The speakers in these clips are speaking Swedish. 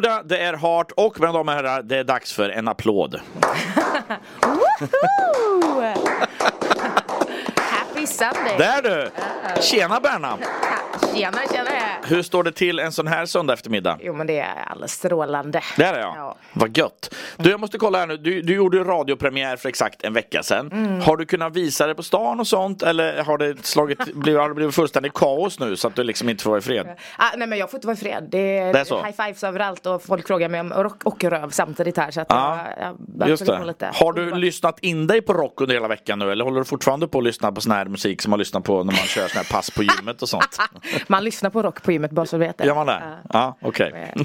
Barracuda, det är Heart och mina damer och herrar, det är dags för en applåd. Happy Sunday! Där du! Tjena Berna! Tjena, tjena! Hur står det till en sån här söndag eftermiddag? Jo men det är strålande. Det är det ja. Ja. Vad gött. Du jag måste kolla här nu. Du, du gjorde radiopremiär för exakt en vecka sedan. Mm. Har du kunnat visa det på stan och sånt eller har det slagit, blivit, har det blivit fullständigt kaos nu så att du liksom inte får vara i fred? Ah, nej men jag får inte vara i fred. Det är, Det är så? high fives överallt och folk frågar mig om rock och röv samtidigt här. Så att Ja, jag, jag, Just det. lite- Har du lyssnat in dig på rock under hela veckan nu eller håller du fortfarande på att lyssna på sån här musik som man lyssnar på när man kör sån här pass på gymmet och sånt? Man lyssnar på rock på gymmet bara så du vet det. Gör man det? Ja, okej. Du,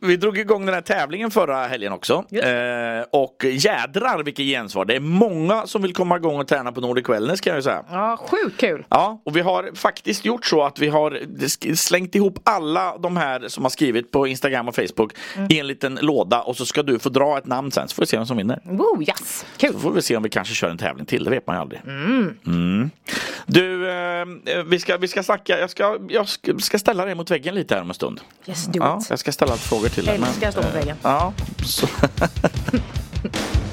Vi drog igång den här tävlingen förra helgen också. Eh, och jädrar vilket gensvar. Det är många som vill komma igång och träna på Nordic Wellness kan jag ju säga. Ja, sjukt kul. Ja, och vi har faktiskt gjort så att vi har slängt ihop alla de här som har skrivit på Instagram och Facebook i en liten låda och så ska du få dra ett namn sen så får vi se vem som vinner. Woo, yes. Kul. Så får vi se om vi kanske kör en tävling till, det vet man ju aldrig. Mm. Du, eh, vi, ska, vi ska snacka, jag ska, jag ska- ställa dig mot väggen lite här om en stund. Yes, do Ja, it. jag ska ställa frågor till dig. Älskar att stå mot väggen. Ja,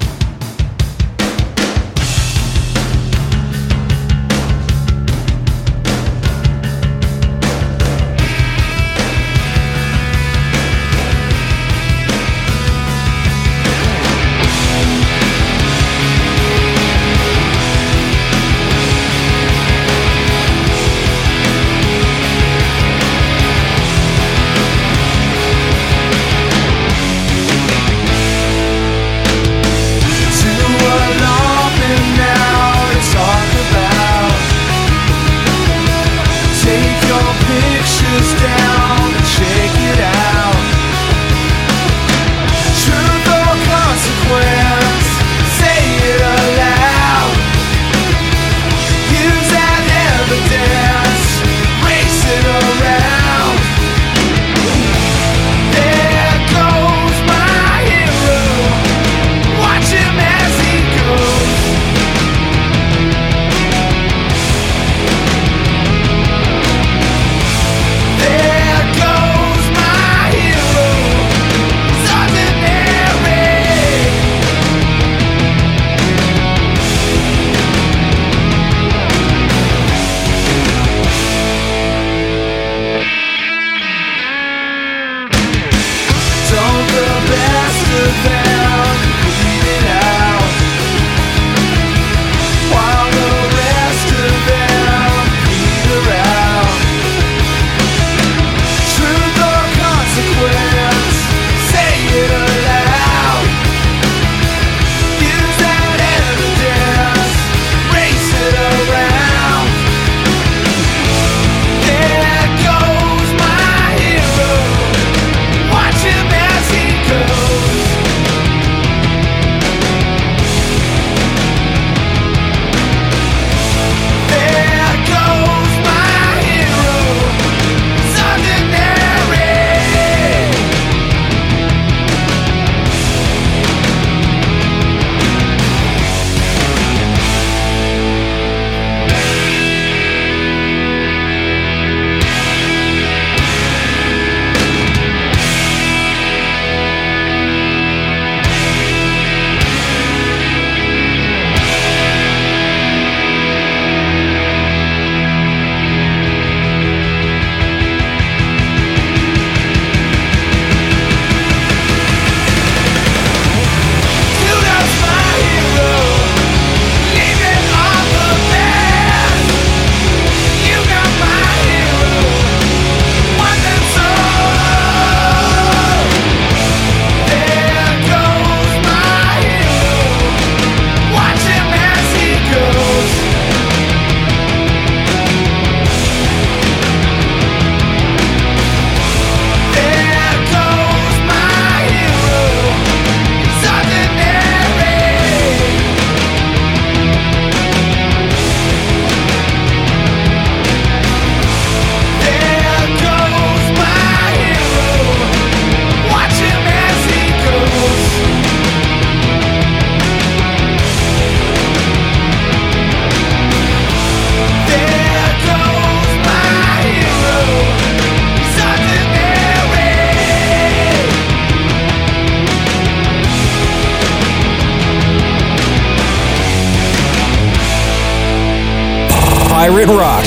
Rock.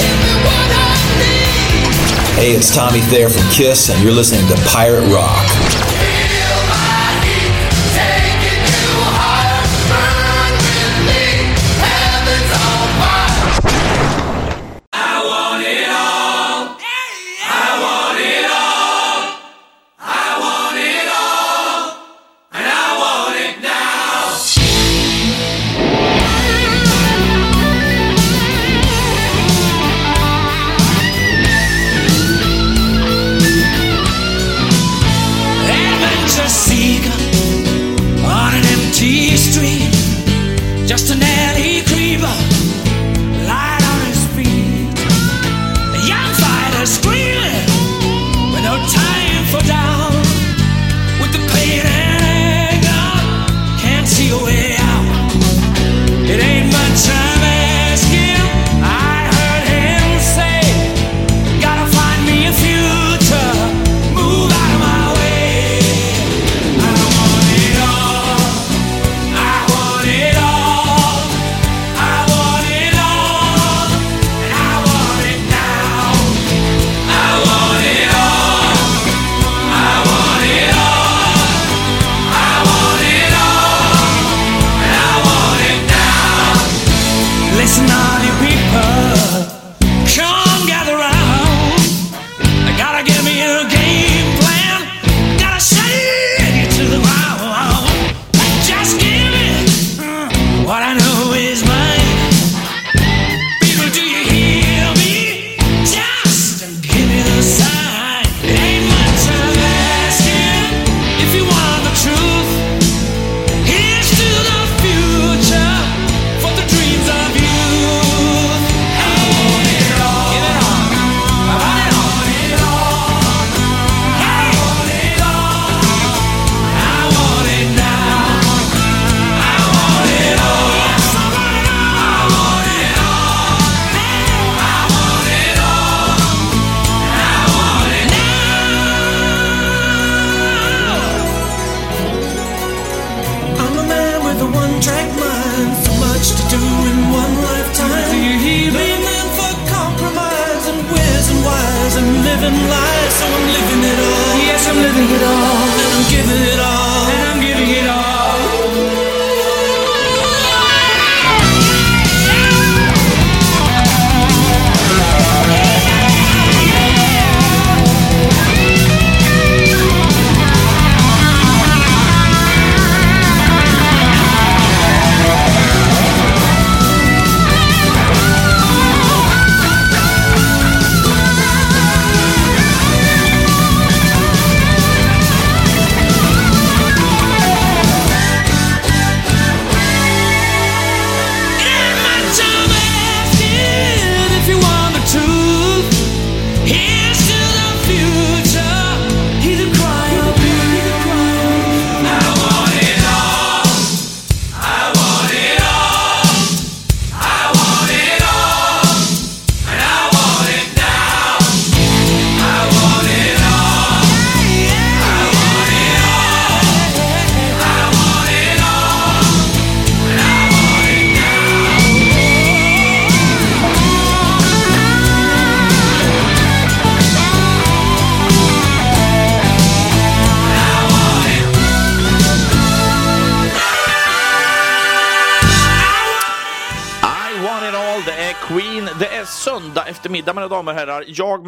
Hey, it's Tommy Thayer from Kiss, and you're listening to Pirate Rock.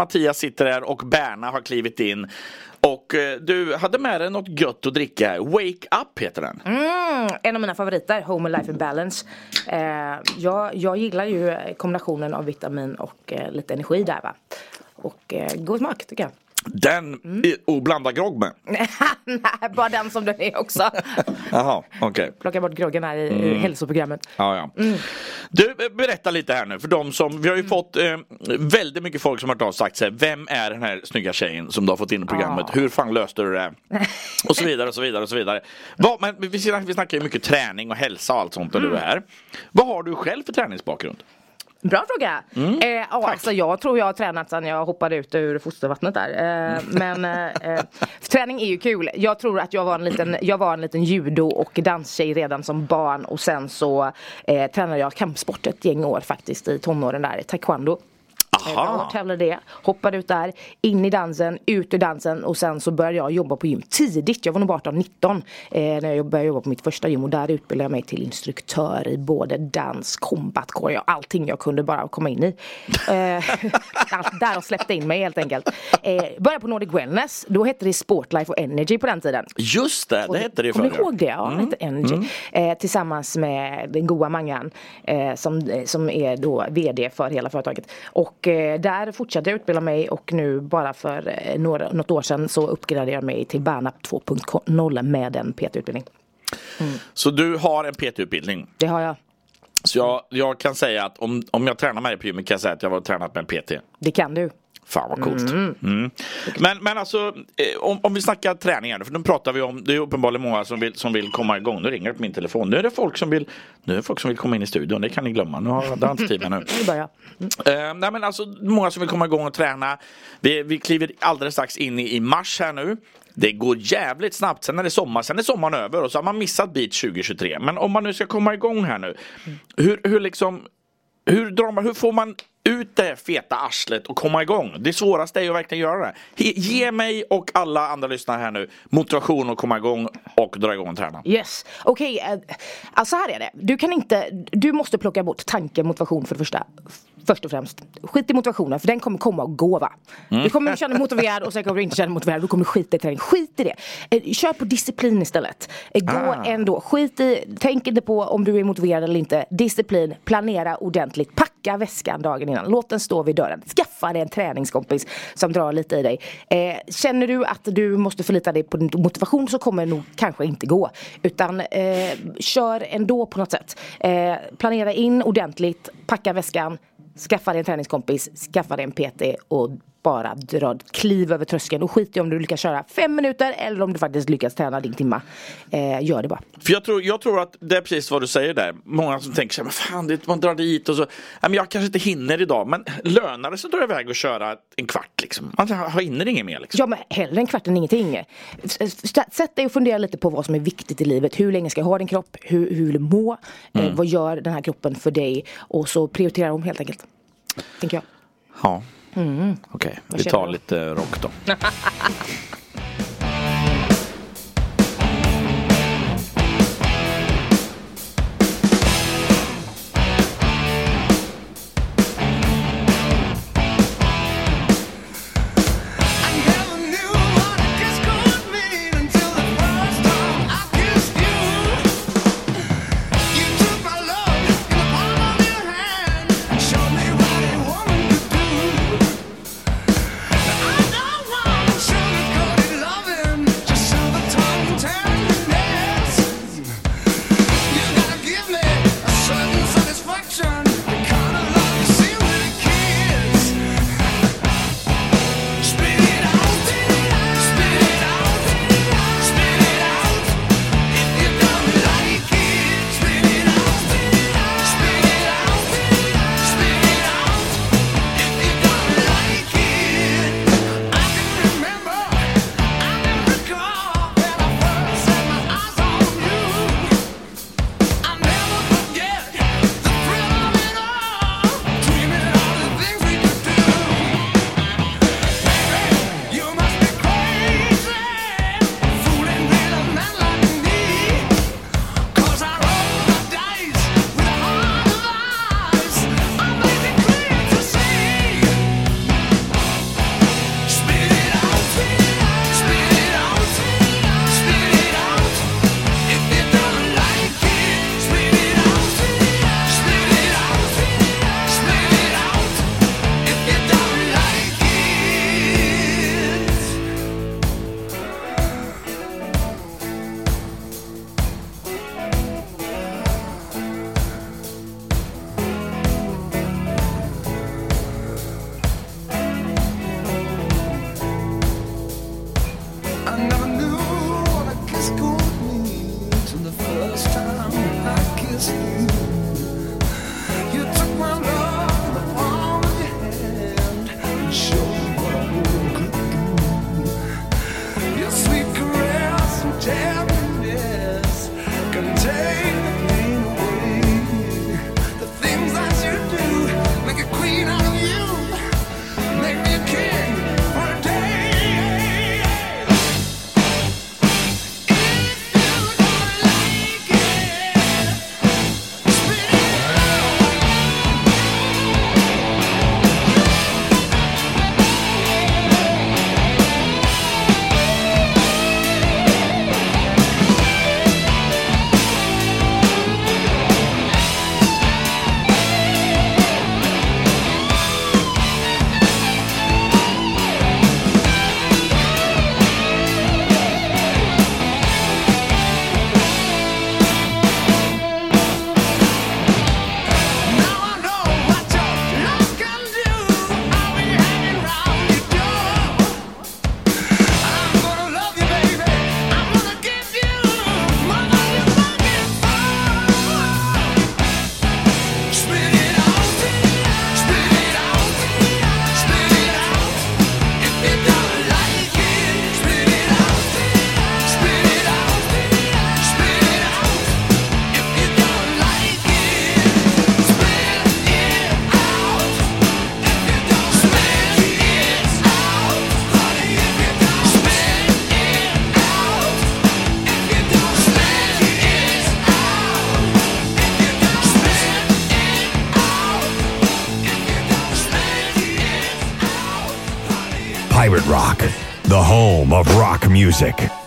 Mattias, sitter här och Berna har klivit in. Och eh, du hade med dig något gött att dricka här. Wake Up heter den. Mm, en av mina favoriter, Home and Life in Balance. Eh, jag, jag gillar ju kombinationen av vitamin och eh, lite energi där va. Och eh, god smak tycker jag. Den mm. och blanda grogg med. Nej, bara den som den är också. Jaha, okej. Plocka bort groggen här i, i hälsoprogrammet. Ja, ja. Du, eh, berätta lite här nu för de som, vi har ju fått eh, väldigt mycket folk som har och sagt sig, vem är den här snygga tjejen som du har fått in i programmet? Ja. Hur fan löste du det? och så vidare och så vidare och så vidare. Vad, men vi, vi snackar ju mycket träning och hälsa och allt sånt när du är här. Vad har du själv för träningsbakgrund? Bra fråga. Mm. Eh, ja, alltså, jag tror jag har tränat sedan jag hoppade ut ur fostervattnet där. Eh, men eh, eh, träning är ju kul. Jag tror att jag var en liten, jag var en liten judo och danstjej redan som barn och sen så eh, tränade jag kampsport ett gäng år faktiskt i tonåren där, taekwondo. Eh, Aha. Jag tävlade det, hoppade ut där, in i dansen, ut ur dansen och sen så började jag jobba på gym tidigt. Jag var nog bara 18-19 eh, när jag började jobba på mitt första gym och där utbildade jag mig till instruktör i både dans, combat, choreo, allting jag kunde bara komma in i. Eh, allt där och släppte in mig helt enkelt. Eh, började på Nordic Wellness, då hette det Sportlife och Energy på den tiden. Just det, det hette det Kommer förr. ni ihåg det? Ja, det hette Energy. Eh, tillsammans med den goa Mangan eh, som, eh, som är då VD för hela företaget. Och eh, där fortsatte jag utbilda mig och nu bara för eh, några, något år sedan så uppgraderade jag mig till Bernap 2.0 med en PT-utbildning. Så du har en PT-utbildning. Det har jag. Så jag, jag kan säga att om, om jag tränar med dig på gymmet kan jag säga att jag har tränat med en PT. Det kan du. Fan vad coolt. Mm. Men, men alltså eh, om, om vi snackar träningar nu, för nu pratar vi om, det är uppenbarligen många som vill, som vill komma igång. Nu ringer det på min telefon. Nu är det folk som vill, nu är det folk som vill komma in i studion, det kan ni glömma. Nu har har inte tid med nu. Börjar Eh, nej men alltså många som vill komma igång och träna. Vi, vi kliver alldeles strax in i, i mars här nu. Det går jävligt snabbt, sen är det sommar, sen är sommaren över och så har man missat bit 2023. Men om man nu ska komma igång här nu. Hur, hur liksom hur, drar man, hur får man ut det feta arslet och komma igång? Det svåraste är ju att verkligen göra det. He, ge mig och alla andra lyssnare här nu motivation att komma igång och dra igång och träna. Yes, okej. Okay. alltså här är det. Du kan inte, du måste plocka bort tanke, motivation för det första. Först och främst. Skit i motivationen för den kommer komma och gå va. Du kommer känna dig motiverad och sen kommer du inte känna dig motiverad. Du kommer skita i träning. Skit i det. Eh, Kör på disciplin istället. Eh, Gå Ah. ändå. Skit i, tänk inte på om du är motiverad eller inte. Disciplin, planera ordentligt. Packa väskan dagen innan. Låt den stå vid dörren. Skaffa dig en träningskompis som drar lite i dig. Eh, känner du att du måste förlita dig på din motivation så kommer det nog kanske inte gå. Utan kör ändå på något sätt. Planera in ordentligt, packa väskan, skaffa dig en träningskompis, skaffa dig en PT och bara dra kliv över tröskeln och skit i om du lyckas köra fem minuter eller om du faktiskt lyckas träna din timma. Eh, gör det bara. För jag tror, jag tror att det är precis vad du säger där. Många som tänker här, men fan, det, man drar dit och så. Men jag kanske inte hinner idag. Men lönar det sig att dra iväg och köra en kvart liksom? Man har- hinner inget mer liksom. Ja men hellre en kvart än ingenting. Sätt dig och fundera lite på vad som är viktigt i livet. Hur länge ska jag ha din kropp? Hur, hur vill du må? Eh, vad gör den här kroppen för dig? Och så prioritera om helt enkelt. Tänker jag. Ja. Okej, vi känner tar lite rock då. music.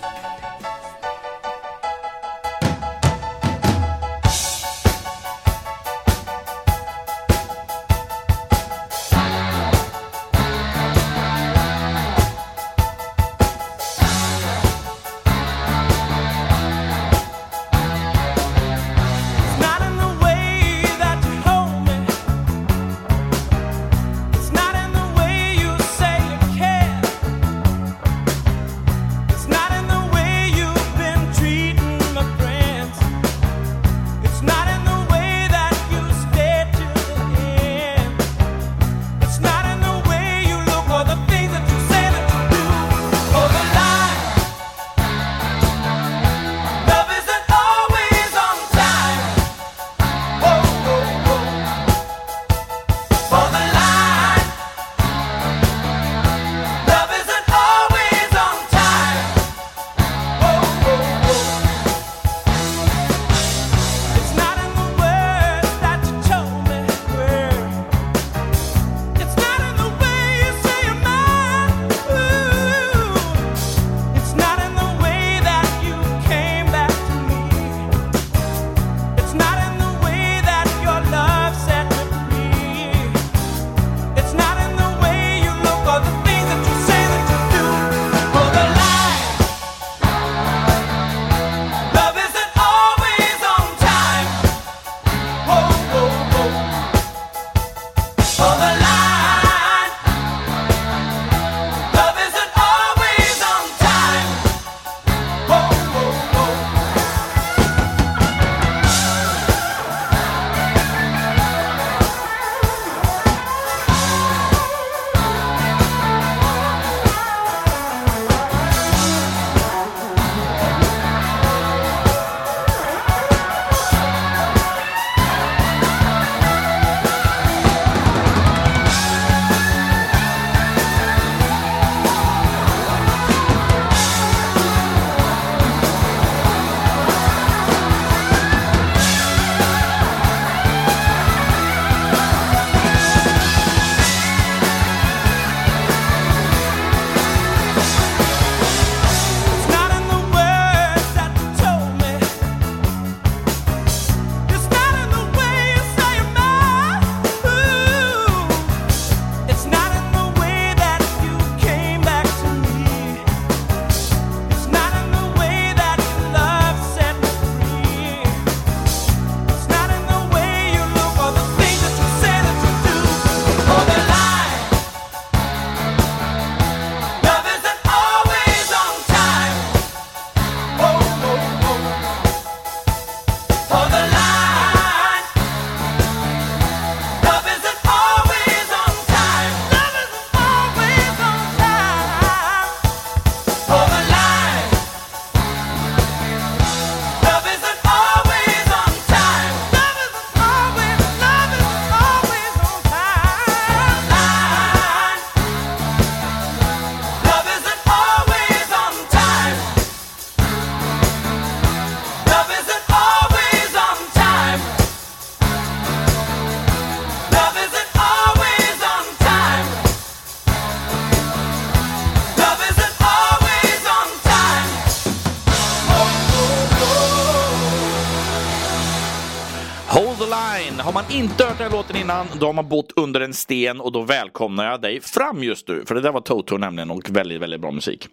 Inte hört den här låten innan, då har man bott under en sten och då välkomnar jag dig fram just nu. För det där var Toto nämligen och väldigt, väldigt bra musik.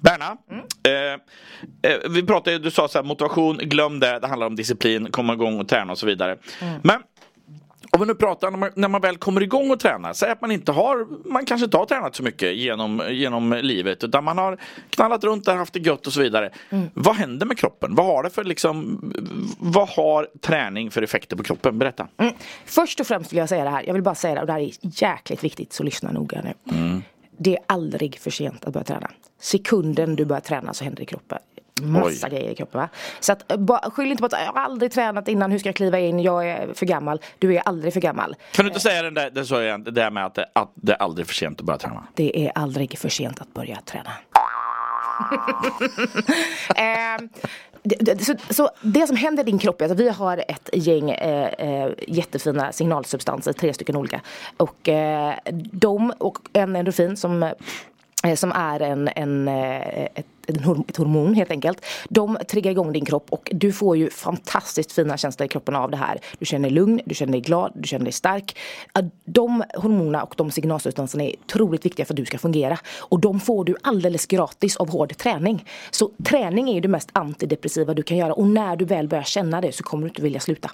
Berna, eh, eh, vi pratade, du sa så här, motivation, glöm det, det handlar om disciplin, komma igång och träna och så vidare. Men om vi nu pratar när man, när man väl kommer igång och tränar, säg att man inte har, man kanske inte har tränat så mycket genom, genom livet utan man har knallat runt där, haft det gött och så vidare. Vad händer med kroppen? Vad har det för liksom, vad har träning för effekter på kroppen? Berätta. Mm. Först och främst vill jag säga det här, jag vill bara säga det och det här är jäkligt viktigt så lyssna noga nu. Det är aldrig för sent att börja träna. Sekunden du börjar träna så händer det i kroppen. Massa Oj. grejer i kroppen va. Så att, bara, skyll inte på att jag har aldrig tränat innan, hur ska jag kliva in, jag är för gammal. Du är aldrig för gammal. Kan du inte säga den där, den så igen, det där med att det, att det är aldrig för sent att börja träna? Det är aldrig för sent att börja träna. Ehm, det, så, så det som händer i din kropp är att vi har ett gäng eh, eh, jättefina signalsubstanser, tre stycken olika. Och eh, de och en endorfin som eh, som är en, en, eh, ett, ett hormon helt enkelt. De triggar igång din kropp och du får ju fantastiskt fina känslor i kroppen av det här. Du känner dig lugn, du känner dig glad, du känner dig stark. De hormonerna och de signalsubstanserna är otroligt viktiga för att du ska fungera. Och de får du alldeles gratis av hård träning. Så träning är ju det mest antidepressiva du kan göra och när du väl börjar känna det så kommer du inte vilja sluta.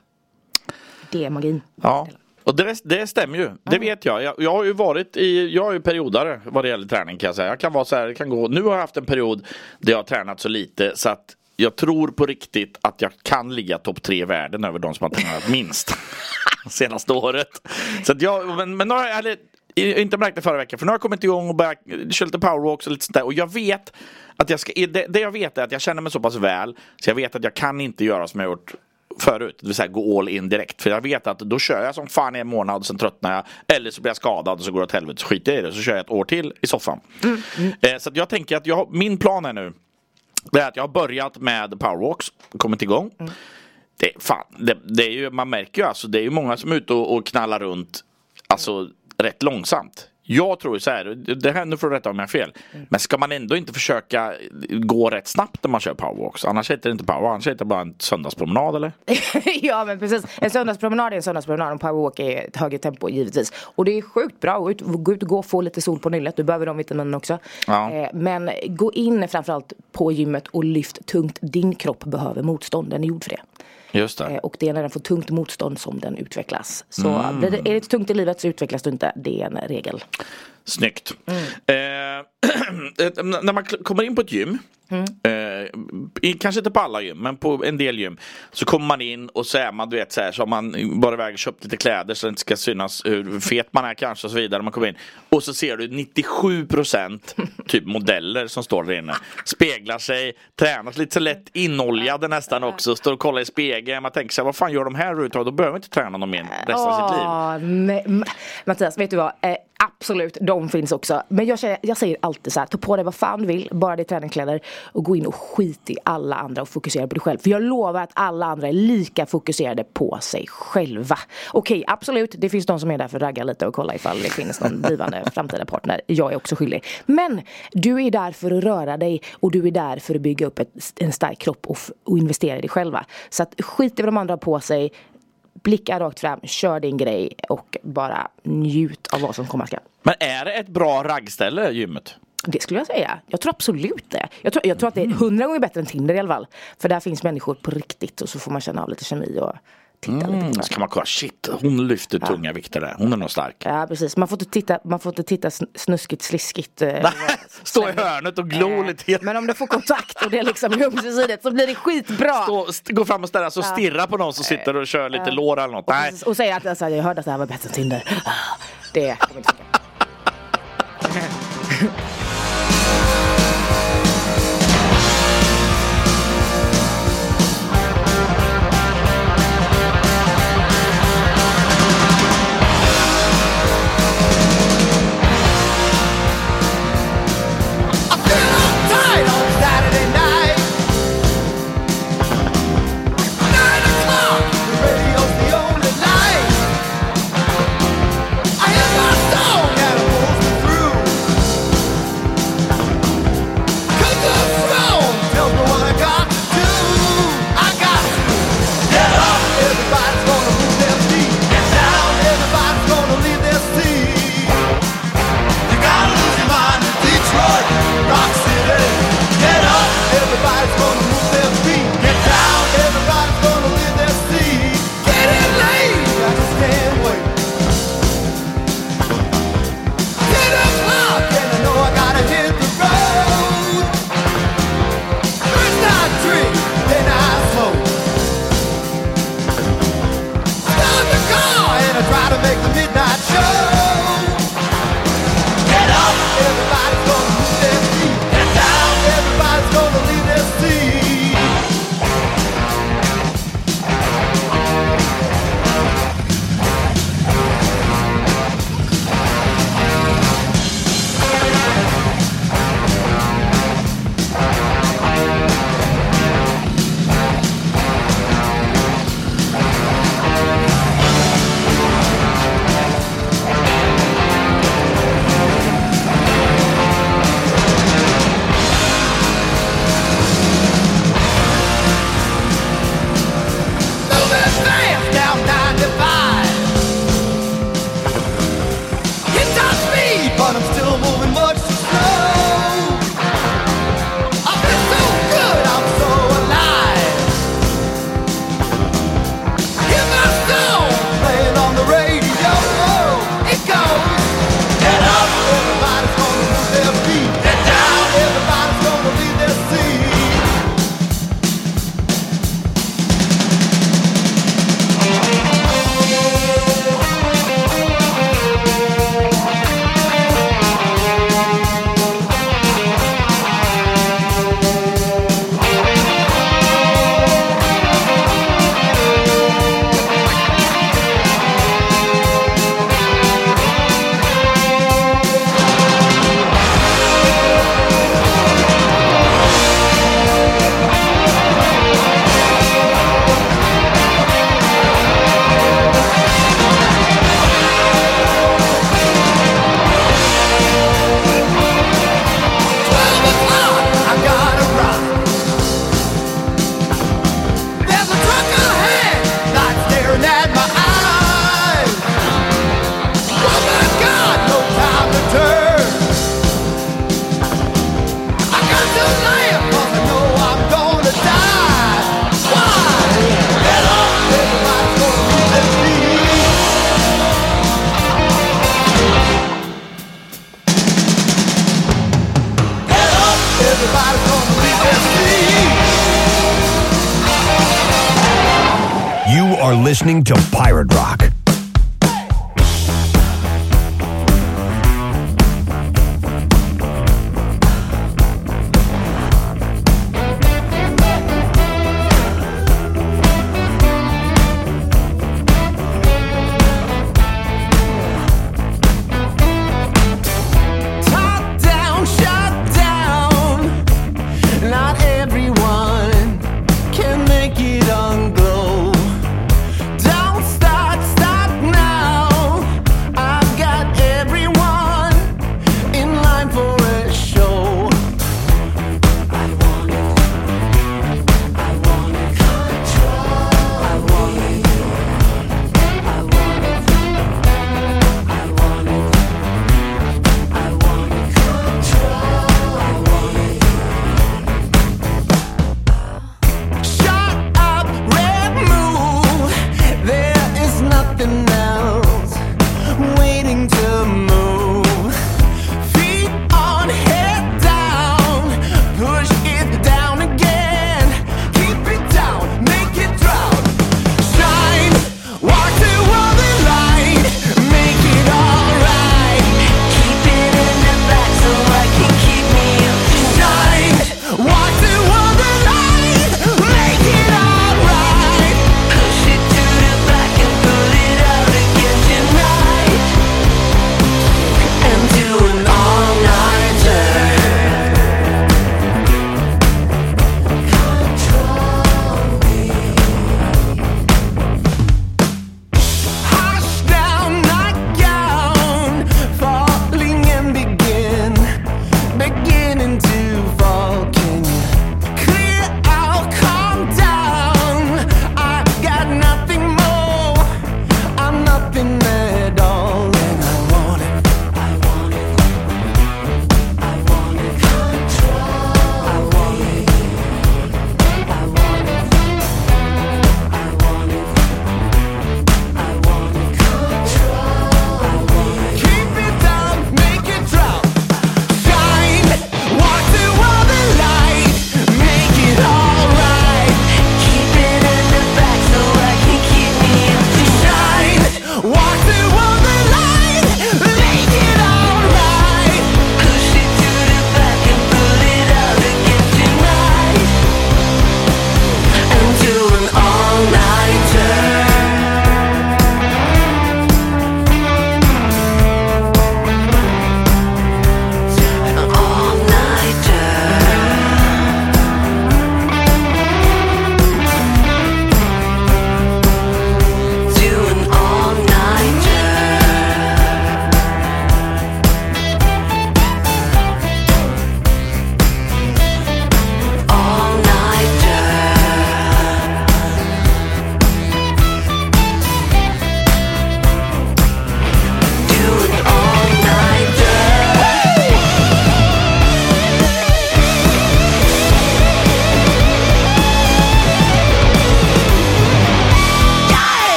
Det är magin. Ja. Och det, det stämmer ju, det vet jag. jag. Jag har ju varit i, jag är ju periodare vad det gäller träning kan jag säga. Jag kan vara så här, kan gå, nu har jag haft en period där jag har tränat så lite så att jag tror på riktigt att jag kan ligga topp tre i världen över de som har tränat minst senaste året. Så att jag, men, men jag, eller, inte märkt det förra veckan för nu har jag kommit igång och börjat köra lite powerwalks och lite sånt där och jag vet att jag ska, det, det jag vet är att jag känner mig så pass väl så jag vet att jag kan inte göra som jag gjort förut, det vill säga gå all in direkt. För jag vet att då kör jag som fan i en månad, sen tröttnar jag. Eller så blir jag skadad och så går det åt helvete, så skiter jag i det. Så kör jag ett år till i soffan. Eh, så jag tänker att jag, min plan är nu, det är att jag har börjat med powerwalks, kommit igång. Det, fan, det, det är ju, man märker ju alltså, det är ju många som är ute och, och knallar runt, alltså rätt långsamt. Jag tror så här, det här, nu får du rätta om jag har fel. Men ska man ändå inte försöka gå rätt snabbt när man kör powerwalks? Annars heter det inte power, annars heter det bara en söndagspromenad eller? ja men precis. En söndagspromenad är en söndagspromenad och powerwalk är ett högre tempo givetvis. Och det är sjukt bra att gå ut, gå ut och gå och få lite sol på nyllet. Du behöver de vitaminerna också. Ja. Eh, men gå in framförallt på gymmet och lyft tungt. Din kropp behöver motstånd, den är gjord för det. Just Eh, det. och det är när den får tungt motstånd som den utvecklas. Så Mm. är det tungt i livet så utvecklas du inte. Det är en regel. Snyggt. Eh, eh, när man kommer in på ett gym, eh, i, kanske inte på alla gym, men på en del gym, så kommer man in och så är man, du vet, så, här, så har man bara iväg och köpt lite kläder så det inte ska synas hur fet man är kanske och så vidare. Man kommer in och så ser du 97% typ modeller som står där inne. Speglar sig, tränar lite så lätt inoljade nästan också, står och kollar i spegeln. Man tänker så här, vad fan gör de här överhuvudtaget? Då behöver man inte träna någon mer resten av sitt liv. Nej, Mattias, vet du vad? Eh, Absolut, de finns också. Men jag, säger- jag säger alltid så här, ta på dig vad fan du vill, bara det är träningskläder. Och gå in och skit i alla andra och fokusera på dig själv. För jag lovar att alla andra är lika fokuserade på sig själva. Okej, absolut, det finns de som är där för att ragga lite och kolla ifall det finns någon blivande framtida partner. Jag är också skyldig. Men du är där för att röra dig och du är där för att bygga upp ett, en stark kropp och, och investera i dig själva. Så att skit i vad de andra har på sig blicka rakt fram, kör din grej och bara njut av vad som komma skall. Men är det ett bra raggställe, gymmet? Det skulle jag säga. Jag tror absolut det. Jag tror, jag tror att det är hundra gånger bättre än Tinder i alla fall. För där finns människor på riktigt och så får man känna av lite kemi och titta lite Mm, varandra. så kan man kolla, shit, hon lyfter tunga vikter där. Hon är nog stark. Ja precis, man får inte titta, man får inte titta sn- snuskigt sliskigt. eh, Stå i hörnet och glo lite. Eh, Men om du får kontakt och det är liksom ömsesidigt så blir det skitbra. Stå, st- gå fram och ställa sig och stirra på någon som sitter och kör lite lår eller något. Nej, Precis, Och säga att alltså, jag hörde att det här var bättre än Tinder. Ah, Det kommer inte funka. listening to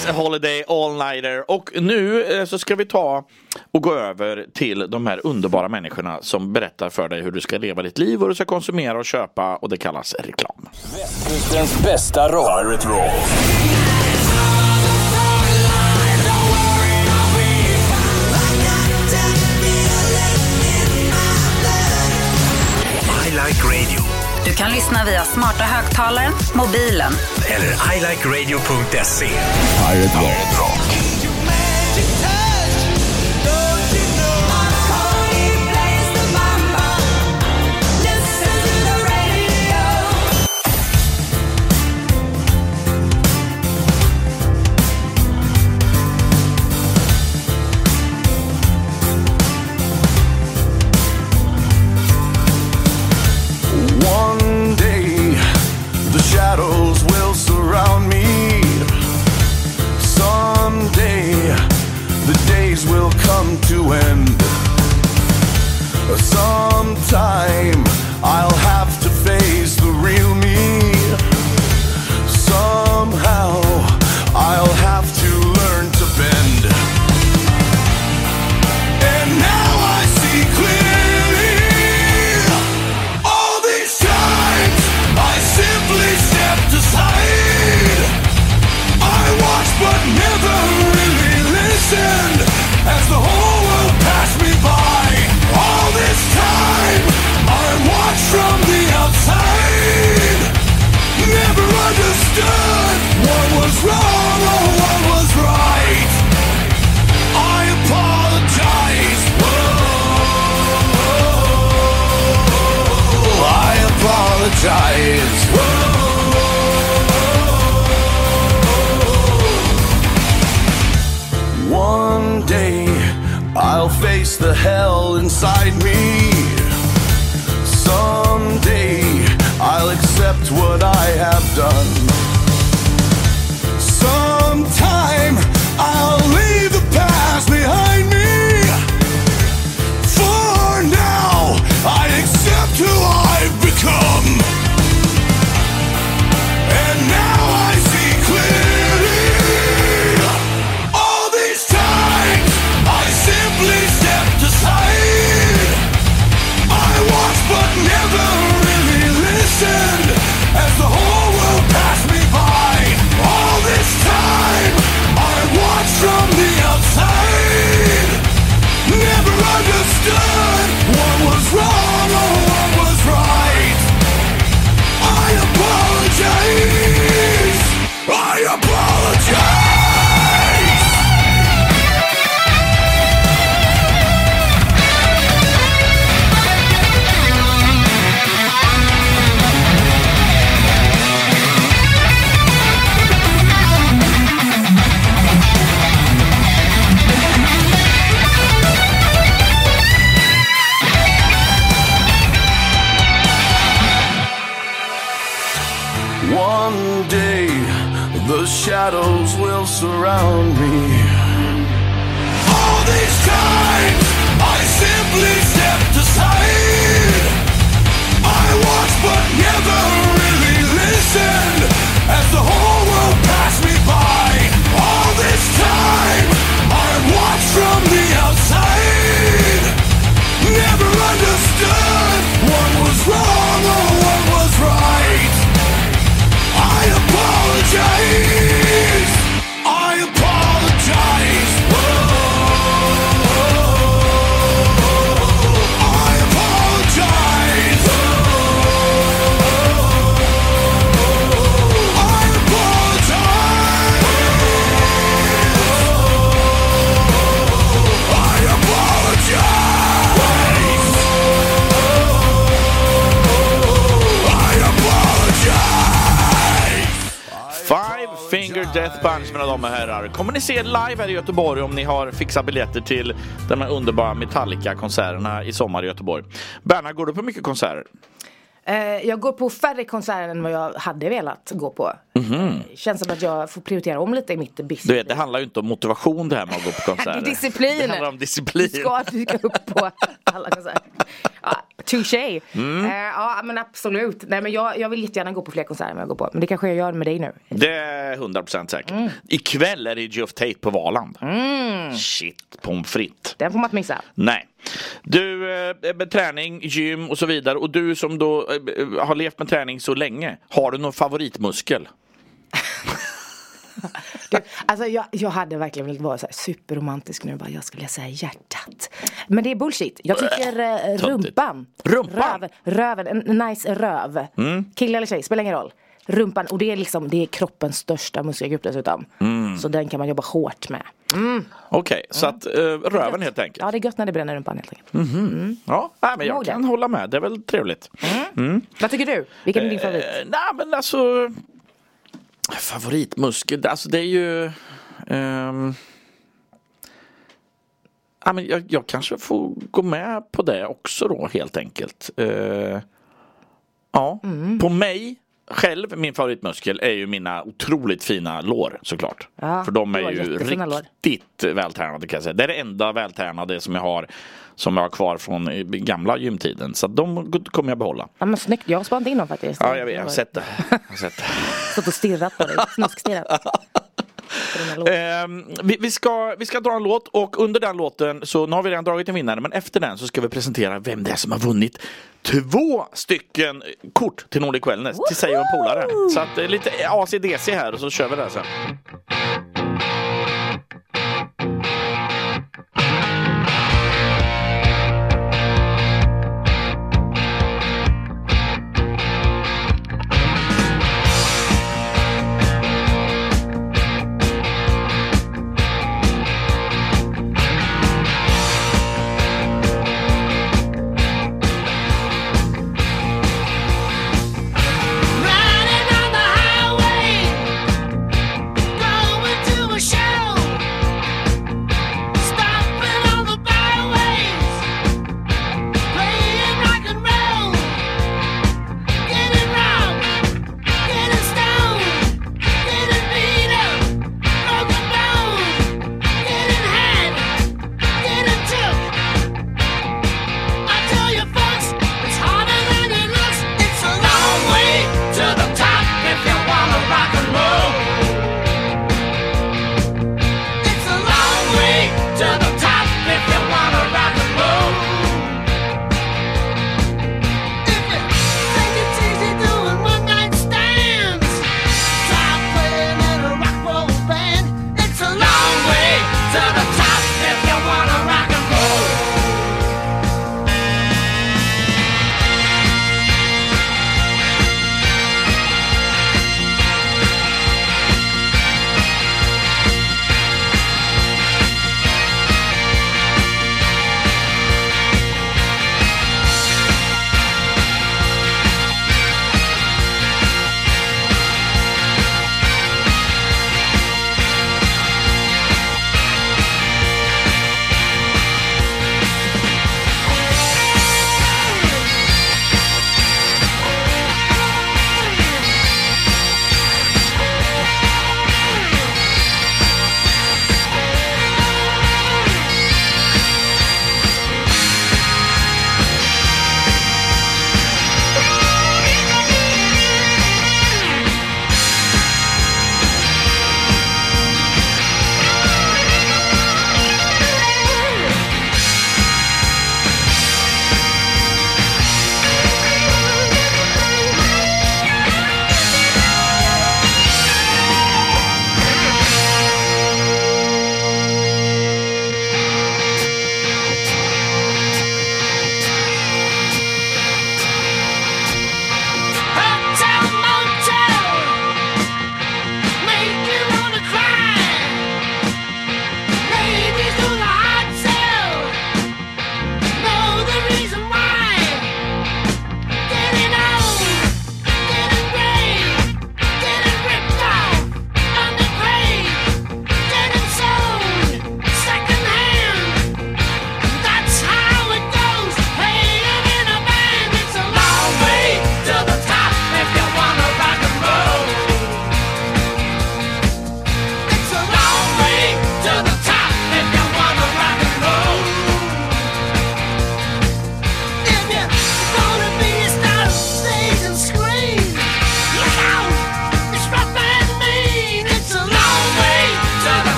Kings Holiday All-Nighter. Och nu eh, så ska vi ta och gå över till de här underbara människorna som berättar för dig hur du ska leva ditt liv, och du ska konsumera och köpa och det kallas reklam. Västkustens bästa rock. Pirate Rock. Like radio. Du kan lyssna via smarta högtalaren, mobilen eller ilikeradio.se. Pirate Rock. days will come to end sometime. Done. Sometime I'll leave the past behind me. For now, I accept who I've become. Ni se live här i Göteborg om ni har fixat biljetter till de här underbara Metallica-konserterna i sommar i Göteborg? Berna, går du på mycket konserter? Eh, jag går på färre konserter än vad jag hade velat gå på. Känns som att jag får prioritera om lite i mitt business. Du vet, det handlar ju inte om motivation det här med att gå på konserter. Det är disciplin. Det handlar om disciplin. Du ska dyka upp på alla konserter. Ja, touché. Mm. Eh, ja men absolut. Nej men jag, jag vill jättegärna gå på fler konserter än jag går på. Men det kanske jag gör med dig nu. Det är 100% säkert. Mm. Ikväll är det Geoff Tate på Valand. Shit, pommes frites. Den får man inte missa. Nej. Du, eh, med träning, gym och så vidare. Och du som då eh, har levt med träning så länge. Har du någon favoritmuskel? Du, alltså jag, jag hade verkligen velat vara så superromantisk nu. Bara, jag skulle säga hjärtat. Men det är bullshit. Jag tycker eh, Töntigt. rumpan. Rumpan? Röv, röven. En nice röv. Kille eller tjej, spelar ingen roll. Rumpan, och det är liksom det är kroppens största muskelgrupp dessutom. Så den kan man jobba hårt med. Okej, så att eh, röven helt enkelt. Ja det är gött när det bränner rumpan helt enkelt. Ja, nej, men jag Förmodligen. kan hålla med. Det är väl trevligt. Vad tycker du? Vilken är din favorit? Eh, nej, men alltså. Favoritmuskel, alltså det är ju. ehm, ja, men jag, jag kanske får gå med på det också då helt enkelt. Eh, ja, på mig själv, min favoritmuskel är ju mina otroligt fina lår såklart. Ja, För de är ju jättefina lår. riktigt vältränade kan jag säga. Det är det enda vältränade som jag har som jag har kvar från gamla gymtiden. Så de kommer jag behålla. Ja men snyggt, jag har sparat in dem faktiskt. Ja, jag vet. Jag har sett det. Jag har sett det. Stått och stirrat på dig, snuskstirrat. Ehm, vi, vi, ska, vi ska dra en låt och under den låten så nu har vi redan dragit en vinnare men efter den så ska vi presentera vem det är som har vunnit två stycken kort till Nordic Wellness till sig och en polare. Så att är lite ACDC här och så kör vi det sen.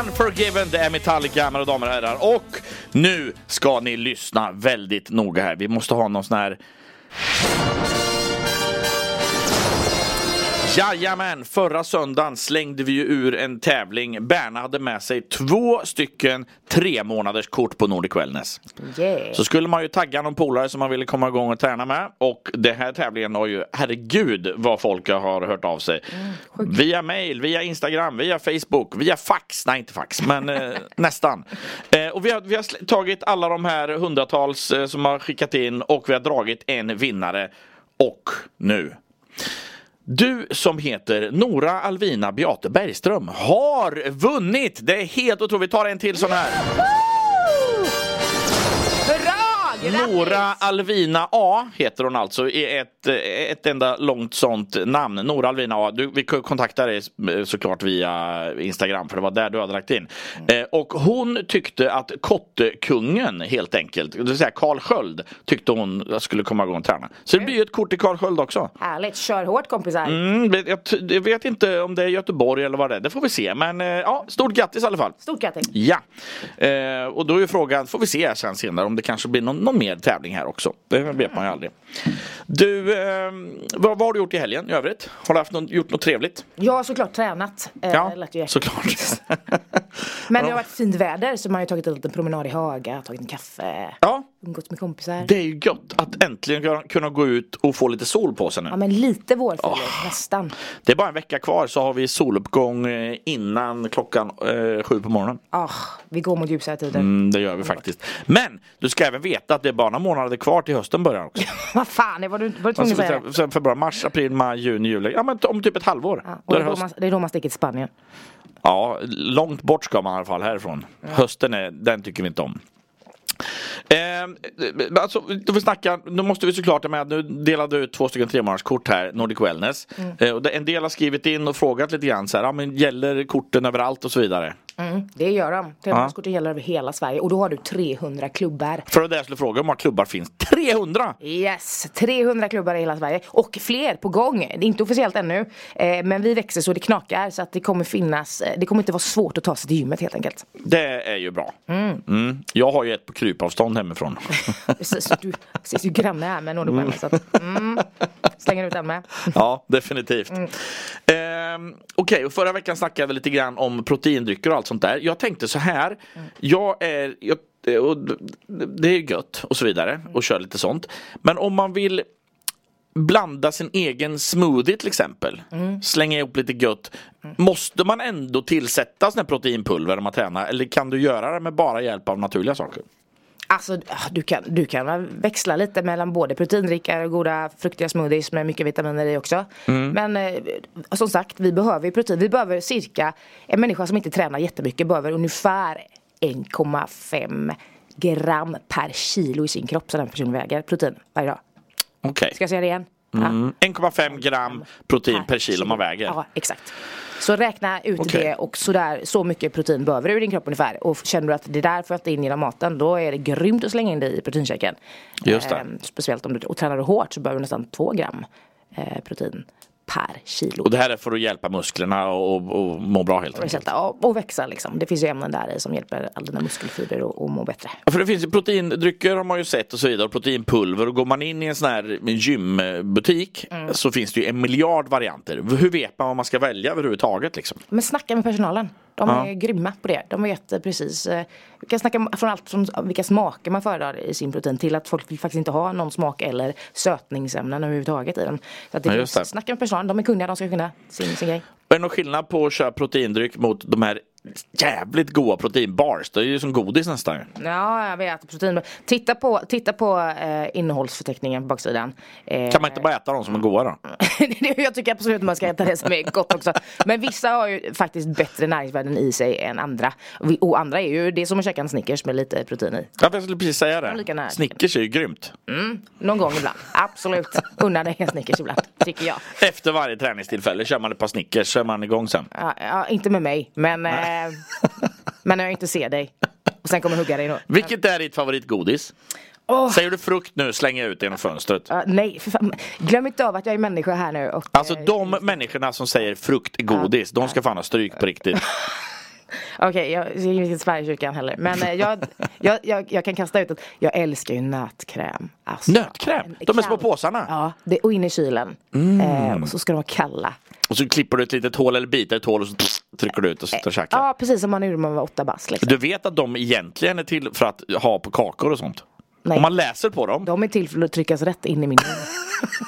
Unforgiven, det är Metallica, mina damer och herrar. Och nu ska ni lyssna väldigt noga här. Vi måste ha någon sån här Jajamän, förra söndagen slängde vi ju ur en tävling. Berna hade med sig två stycken tre månaders kort på Nordic Wellness. Yeah. Så skulle man ju tagga någon polare som man ville komma igång och träna med. Och den här tävlingen har ju, herregud vad folk har hört av sig. via mail, via Instagram, via Facebook, via fax. Nej, inte fax, men eh, nästan. Eh, och vi har, vi har tagit alla de här hundratals eh, som har skickat in och vi har dragit en vinnare. Och nu du som heter Nora Alvina Beate Bergström har vunnit! Det är helt otroligt. Vi tar en till sån här. Grattis! Nora Alvina A heter hon alltså i ett, ett enda långt sånt namn. Nora Alvina A. Du, vi kontaktade dig eh, såklart via Instagram för det var där du hade lagt in. Eh, och hon tyckte att Kottekungen helt enkelt, det vill säga Karl Sköld, tyckte hon skulle komma igång och träna. Så det blir ju ett kort till Karl Sköld också. Härligt, kör hårt kompisar. Mm, jag, jag vet inte om det är Göteborg eller vad det är, det får vi se. Men eh, ja, stort grattis i alla fall. Stort grattis. Ja, eh, och då är frågan, får vi se sen senare om det kanske blir någon, någon mer tävling här också. Det vet man ju aldrig. Du, eh, vad, vad har du gjort i helgen i övrigt? Har du haft någon, gjort något trevligt? Jag har såklart tränat. Eh, Ja, såklart. Men det har varit fint väder så man har tagit en liten promenad i Haga, tagit en kaffe, Ja, umgåtts med kompisar. det är ju gött att äntligen kunna- gå ut och få lite sol på sig nu. Ja men lite vårföljer, nästan. Det är bara en vecka kvar så har vi soluppgång eh, innan klockan eh, sju på morgonen. Ah, vi går mot ljusare tider. Mm, det gör vi faktiskt. Men du ska även veta att det är bara några månader kvar till hösten börjar också. Vad fan, det var du, var du tvungen att säga sen februari, mars, april, maj, juni, juli. Ja men om typ ett halvår. Ja, och det, är då man, det är då man sticker till Spanien. Ja, långt bort ska man i alla fall härifrån. Hösten är, den tycker vi inte om. Eh, alltså, då vi snacka, nu måste vi såklart med, nu delade ut två stycken tremånaderskort här, Nordic Wellness. Mm. Eh, och en del har skrivit in och frågat lite grann så här, ja, men gäller korten överallt och så vidare. Mm, det gör de. Tremånaderskortet gäller över hela Sverige och då har du 300 klubbar. För det där jag skulle fråga hur många klubbar finns? 300! Yes, 300 klubbar i hela Sverige och fler på gång. Det är inte officiellt ännu, eh, men vi växer så det knakar så att det kommer finnas. eh, Det kommer inte vara svårt att ta sig till gymmet helt enkelt. Det är ju bra. Mm. Jag har ju ett på krypavstånd hemifrån. Precis, du ses ju granne här med Nordic Wellness, så att, mm, Slänger ut den med. Ja, definitivt. Ehm, Okej, och förra veckan snackade vi lite grann om proteindrycker och allt sånt där. Jag tänkte så här. Jag är, jag, det är gött och så vidare och kör lite sånt. Men om man vill blanda sin egen smoothie till exempel. Slänga ihop lite gött. Måste man ändå tillsätta sån här proteinpulver om man tränar? Eller kan du göra det med bara hjälp av naturliga saker? Alltså du kan, du kan växla lite mellan både proteindrickar och goda fruktiga smoothies med mycket vitaminer i också. Men eh, som sagt, vi behöver ju protein. Vi behöver cirka, en människa som inte tränar jättemycket behöver ungefär 1,5 gram per kilo i sin kropp så den personen väger protein varje dag. Okej. Ska jag säga det igen? Mm. 1,5 gram protein per kilo man väger. Ja, exakt. Så räkna ut Okej. det och sådär, så mycket protein behöver du i din kropp ungefär. Och känner du att det där får jag inte in genom maten, då är det grymt att slänga in det i proteinshake. Just det. Ehm, speciellt om du och tränar du hårt så behöver du nästan två gram eh, protein per kilo. Och det här är för att hjälpa musklerna och, och, må bra helt Och, enkelt. sätta, och, växa liksom. Det finns ju ämnen där i som hjälper alla dina muskelfibrer att må bättre. Ja, För det finns ju proteindrycker har man ju sett och så vidare och proteinpulver och går man in i en sån här gymbutik Mm. så finns det ju en miljard varianter. Hur vet man vad man ska välja överhuvudtaget liksom? Men snacka med personalen. De Ja. är grymma på det. De vet precis. eh, Vi kan snacka från allt från vilka smaker man föredrar i sin protein till att folk vill faktiskt inte ha någon smak eller sötningsämnen överhuvudtaget i den. Så att det Ja, finns, snacka med personalen. De är kunniga. De ska kunna sin, sin grej. Är det någon skillnad på att köra proteindryck mot de här jävligt goda proteinbars? Det är ju som godis nästan. Ja, jag vet. Protein. Titta på, titta på eh, innehållsförteckningen på baksidan. Eh, Kan man inte bara äta dem som är goda då? jag tycker absolut man ska äta det som är gott också. Men vissa har ju faktiskt bättre näringsvärden i sig än andra. Och andra är ju, det är som att käka en Snickers med lite protein i. Ja, jag skulle precis säga det. Snickers är ju grymt. Någon gång ibland. Absolut. Unna dig en Snickers ibland. Tycker jag. Efter varje träningstillfälle kör man ett par Snickers så är man igång sen. Ja, ja, inte med mig. Men, eh, men när jag inte ser dig. Och sen kommer jag hugga dig då. Vilket är ditt favoritgodis? Åh, Säger du frukt nu slänger jag ut genom fönstret. ja, nej, för fan. Glöm inte av att jag är människa här nu. Och, Alltså eh, de människorna som säger frukt är godis, de ska fan ha stryk på riktigt. Okej, jag jag gick inte svär i kyrkan heller. Men eh, jag, jag, jag, jag kan kasta ut att jag älskar ju nötkräm. Alltså, Nötkräm? en De är små påsarna? Ja, det, och in i kylen. Mm. Eh, och så ska de vara kalla. Och så klipper du ett litet hål eller bitar ett hål och så trycker du ut och sitter och käkar. Ja, precis som man gjorde när man var åtta bast. Liksom. Du vet att de egentligen är till för att ha på kakor och sånt? Nej. Om man läser på dem. De är till för att tryckas rätt in i min mun.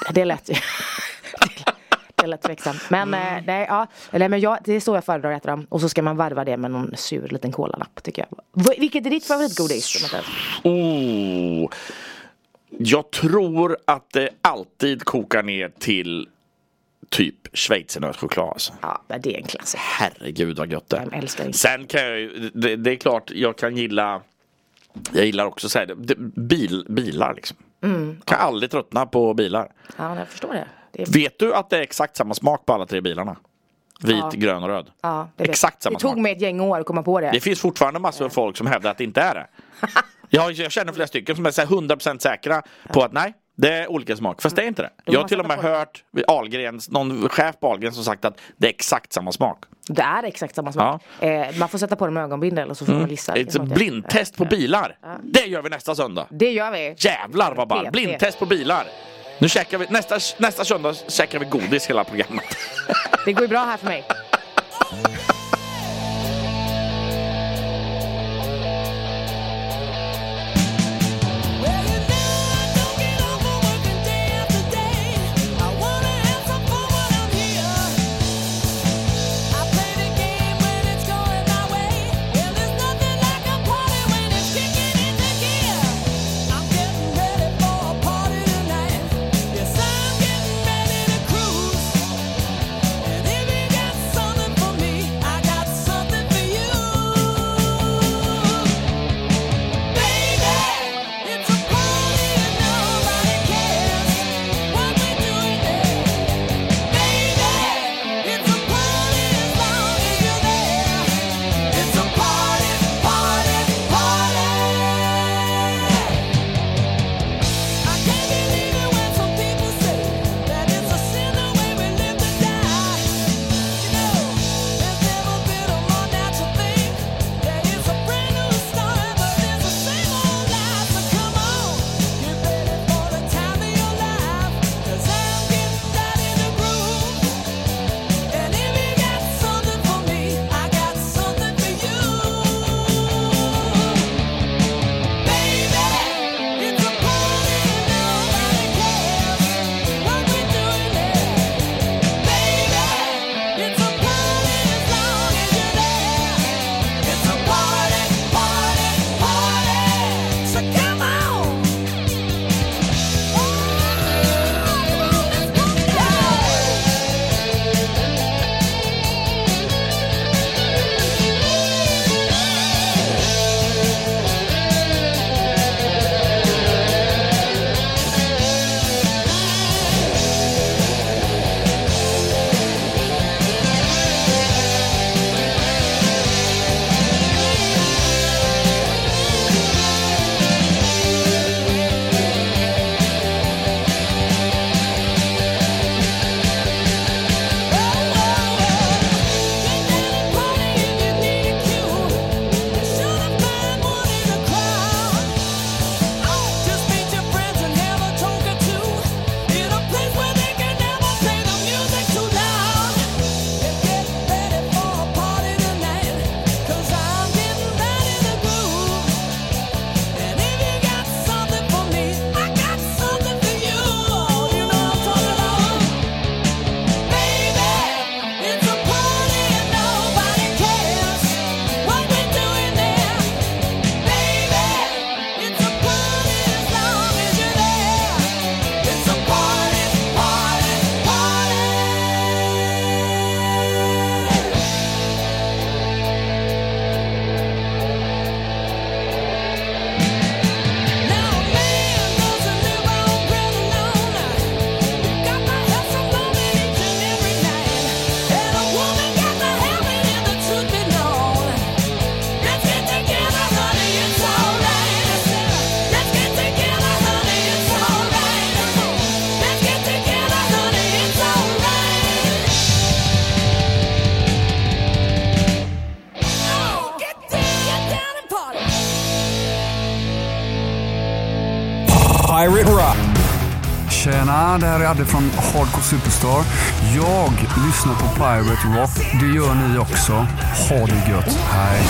Det lät ju... Det lät tveksamt. Men, Mm. eh, nej, ja, eller, men jag, det är så jag föredrar att äta dem. Och så ska man varva det med någon sur liten kolalapp tycker jag. Vilket är ditt favoritgodis? Oh. Jag tror att det alltid kokar ner till typ schweizernötschoklad. Alltså. Ja, det är en klassiker. Herregud vad gött det det. Sen kan jag ju, det, det är klart jag kan gilla Jag gillar också så här, det, bil, bilar liksom. Mm. Kan aldrig tröttna på bilar. Ja, jag förstår det. det är, Vet du att det är exakt samma smak på alla tre bilarna? Vit, Ja. grön och röd. ja, exakt samma Det tog smak. mig ett gäng år att komma på det. Det finns fortfarande massor av folk som hävdar att det inte är det. Jag, jag känner flera stycken som är så här 100% säkra på att nej, det är olika smak. Fast det är inte det. Då Jag har till och med hört vid Ahlgrens, någon chef på Ahlgrens som sagt att det är exakt samma smak. Det är exakt samma smak. Eh, man får sätta på dem ögonbindel och så får man gissa. vilken Ett blindtest på bilar. Det gör vi nästa söndag. Det gör vi. Jävlar vad ball. Blindtest på bilar. Nu käkar vi, nästa, nästa söndag käkar vi godis hela programmet. Det går ju bra här för mig. det här är Adde från Hardcore Superstar. Jag lyssnar på Pirate Rock. Det gör ni också. Ha det gött. Hej.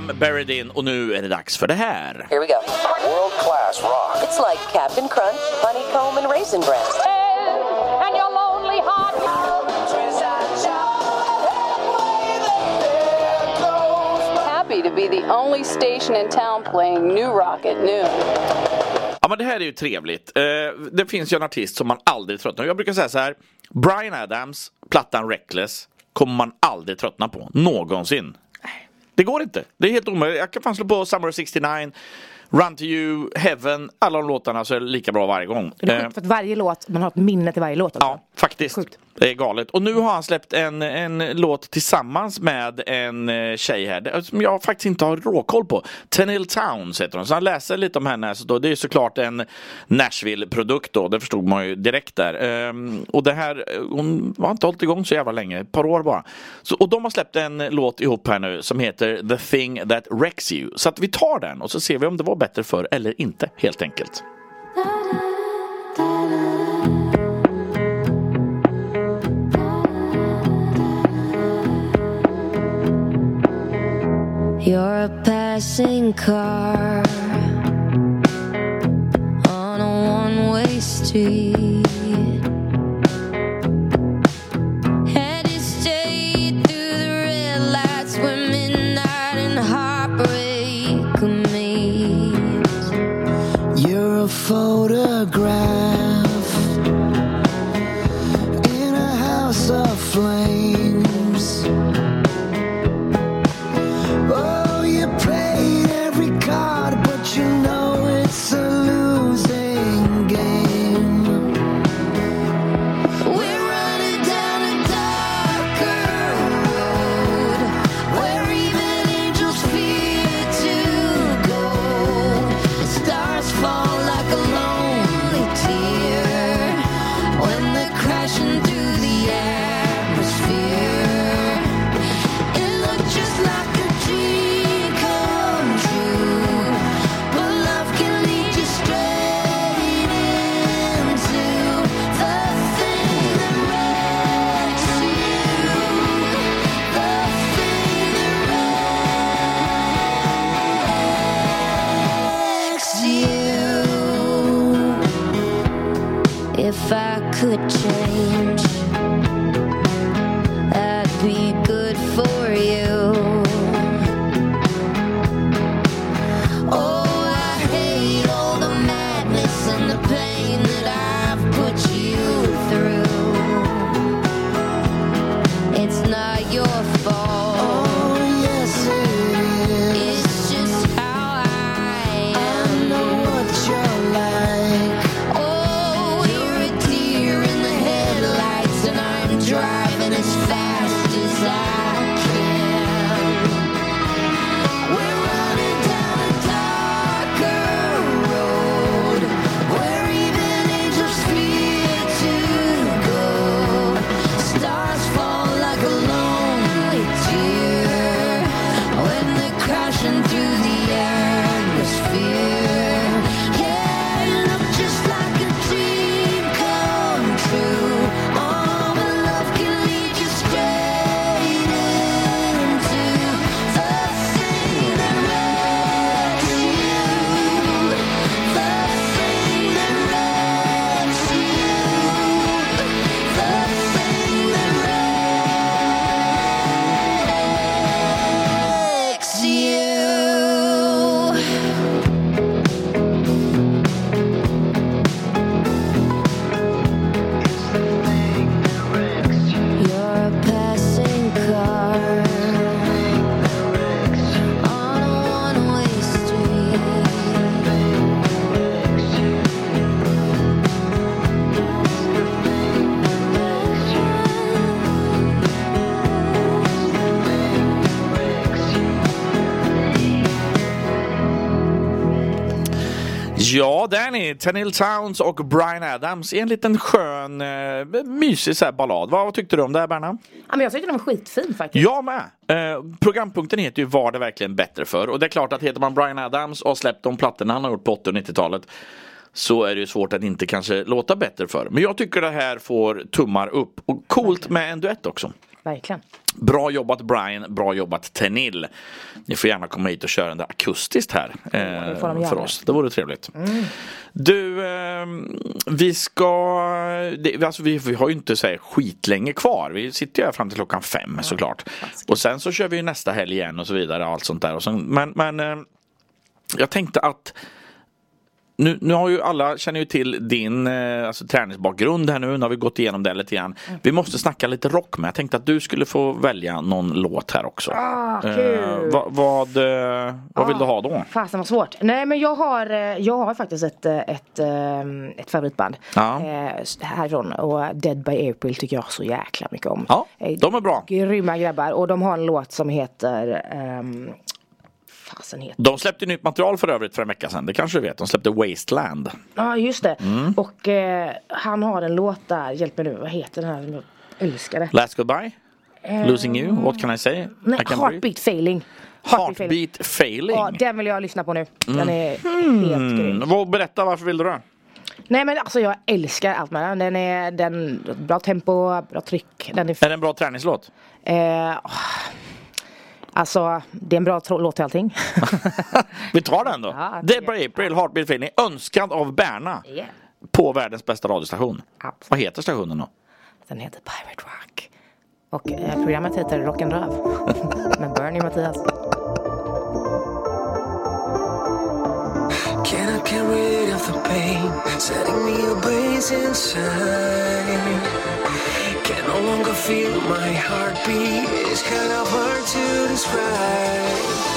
Sam Berredin och nu är det dags för det här. Here we go. World class rock. It's like Captain Crunch, Honeycomb and Raisin Breast. And your lonely heart. Happy to be the only station in town playing new rock at noon. Ja men det här är ju trevligt. Eh, det finns ju en artist som man aldrig tröttnar på. Jag brukar säga så här. Brian Adams, plattan Reckless, kommer man aldrig tröttna på. Någonsin. Det går inte. Det är helt omöjligt. Jag kan fan slå på Summer of 69 Run to you, Heaven, alla de låtarna så är det lika bra varje gång. Det är sjukt, eh. för att varje låt, man har ett minne till varje låt. Också. Ja, faktiskt. Sjukt. Det är galet. Och nu har han släppt en, en låt tillsammans med en eh, tjej här eh, som jag faktiskt inte har råkoll på. Tenil Towns heter hon. Så han läser lite om henne. Så då, det är såklart en Nashville-produkt då. Det förstod man ju direkt där. Um, och det här, eh, hon har inte hållit igång så jävla länge. Ett par år bara. Så, och de har släppt en låt ihop här nu som heter The thing that wrecks you. Så att vi tar den och så ser vi om det var bättre för eller inte helt enkelt. You're a passing car on a one way street. Headed straight through the red lights where midnight and heartbreak meet. You're a photograph would change ni. Tenille Towns och Brian Adams i en liten skön, eh, mysig så ballad. Vad, vad tyckte du om det här Berna? Ja, men jag tyckte den var skitfin faktiskt. Jag med! Eh, programpunkten heter ju Var det verkligen bättre för? Och det är klart att heter man Brian Adams och har släppt de plattorna han har gjort på 80 och 90-talet så är det ju svårt att inte kanske låta bättre för. Men jag tycker det här får tummar upp. Och coolt med en duett också. Verkligen. Bra jobbat Brian, bra jobbat Tenille. Ni får gärna komma hit och köra den där akustiskt här de eh, göra. för oss. Det vore trevligt. Mm. Du, eh, vi ska... Det, alltså vi, vi har ju inte så här skitlänge kvar. Vi sitter ju här fram till klockan fem såklart. Och sen så kör vi ju nästa helg igen och så vidare. Allt sånt där. Och sen, men men eh, jag tänkte att nu, nu har ju alla känner ju till din eh, alltså, träningsbakgrund här nu. Nu har vi gått igenom det lite grann. Vi måste snacka lite rock med. Jag tänkte att du skulle få välja någon låt här också. Ah, Eh, vad vad, eh, vad vill Ah. du ha då? Fasen vad svårt. Nej men jag har, eh, jag har faktiskt ett, ett, ett favoritband. Ja. Eh, härifrån. Och Dead by April tycker jag så jäkla mycket om. Ja, de är bra. Grymma grabbar. Och de har en låt som heter ehm, Fasen heter De släppte nytt material för övrigt för en vecka sedan. Det kanske du vet. De släppte Wasteland. Ja just det. Mm. Och eh, han har en låt där, hjälp mig nu, vad heter den här? Jag älskar det. Last Goodbye. Eh, Losing You. What can I say? Nej, I Heartbeat Failing. Heartbeat Failing. Ja, den vill jag lyssna på nu. Den Mm. är helt grym. Mm. Berätta varför vill du det? Nej men alltså jag älskar allt med den. Den är den, bra tempo, bra tryck. Den är, Är det en bra träningslåt? eh, alltså det är en bra låt till allting. Vi tar den då. Ja, by April, Heartbeat Failing. Önskad av Berna. Yeah. På världens bästa radiostation. Vad heter stationen då? Den heter Pirate Rock. Och eh, programmet heter Rock'n'Röv. med Bernie Mattias. Can I get rid of the pain setting me ablaze inside? No longer feel my heartbeat. It's kind of hard to describe.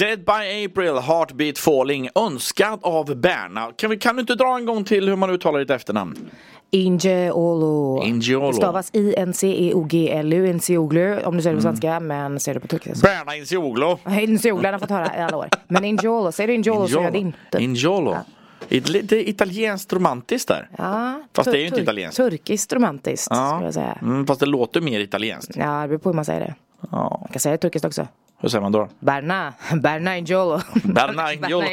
Dead by April, Heartbeat Falling, önskad av Berna. Kan, vi, kan du inte dra en gång till hur man uttalar ditt efternamn? Ingeolo. Ingeolo. Det stavas I-N-C-E-O-G-L-U, Inseoglu om du säger det på svenska, men säger det på turkiska. Berna Insioglu. Inseoglu har fått höra i alla år. Men Ingeolo, säger du Ingeolo så gör det inte. Ingiolo. It- Lite italienskt romantiskt där. Ja, Fast det är ju inte italienskt. Turkiskt romantiskt skulle jag säga. Mm, fast det låter mer italienskt. Ja, det beror på hur man säger det. Ja. Man kan säga det turkiskt också. Hur säger man då? Berna, Berna Ingiolo. Berna Ingiolo.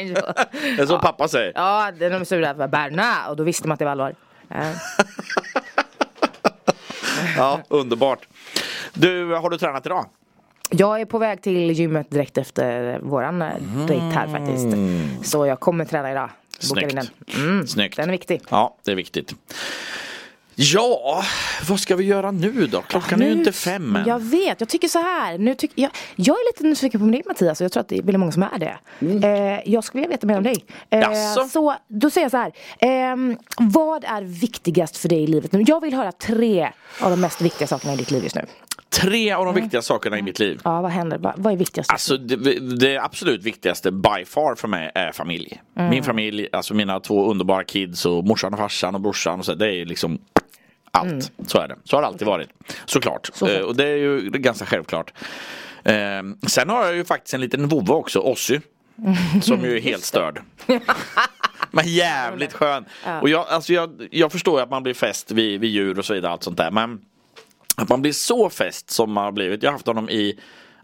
Det är så pappa säger. Ja, det är de sura. Berna, och då visste man att det var allvar. Ja. Ja, underbart. Du, har du tränat idag? Jag är på väg till gymmet direkt efter våran eh, dejt här faktiskt. Så jag kommer träna idag. Bokar in Mm. Snyggt. den. Mm, Snyggt. Den är viktig. Ja, det är viktigt. Ja, vad ska vi göra nu då? Klockan är ju Nu- inte fem än. Jag vet, jag tycker så här. Nu tyck, jag, jag är lite nyfiken på dig Mattias och jag tror att det är väldigt många som är det. Eh, jag skulle vilja veta mer om dig. Eh, Mm. Så då säger jag så här. ehm, vad är viktigast för dig i livet nu? Jag vill höra tre av de mest viktiga sakerna i ditt liv just nu. Tre av de viktiga sakerna i mitt liv. Ja, vad händer? Vad, vad är viktigast? Alltså det, det absolut viktigaste by far för mig är familj. Mm. Min familj, alltså mina två underbara kids och morsan och farsan och brorsan och så, det är liksom allt. Så är det. Så har det alltid varit. Såklart. Så Eh, och det är ju ganska självklart. Eh, sen har jag ju faktiskt en liten vovve också, Ossi. Som ju är helt störd. Men jävligt skön. Ja. Och jag, alltså jag, jag förstår att man blir fäst vid, vid djur och så vidare. Allt sånt där. Men att man blir så fäst som man har blivit. Jag har haft honom i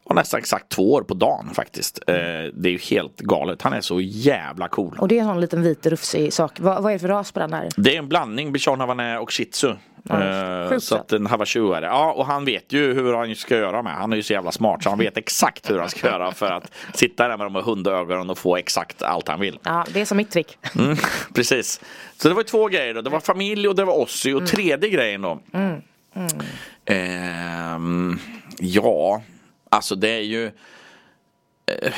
ja, nästan exakt två år på dagen faktiskt. Eh, det är ju helt galet. Han är så jävla cool. Och det är en sån liten vit rufsig sak. Vad, vad är det för ras på den här? Det är en blandning Bichon Havanais och Shih Tzu. Eh, så att en det. Ja, och han vet ju hur han ska göra med. Han är ju så jävla smart så han vet exakt hur han ska göra för att sitta där med de här hundögonen och få exakt allt han vill. Ja, det är som mitt trick. Mm, precis. Så det var två grejer då. Det var familj och det var Ossi. Och tredje grejen då. Mm. Mm. Ehm, ja, alltså det är ju... eh,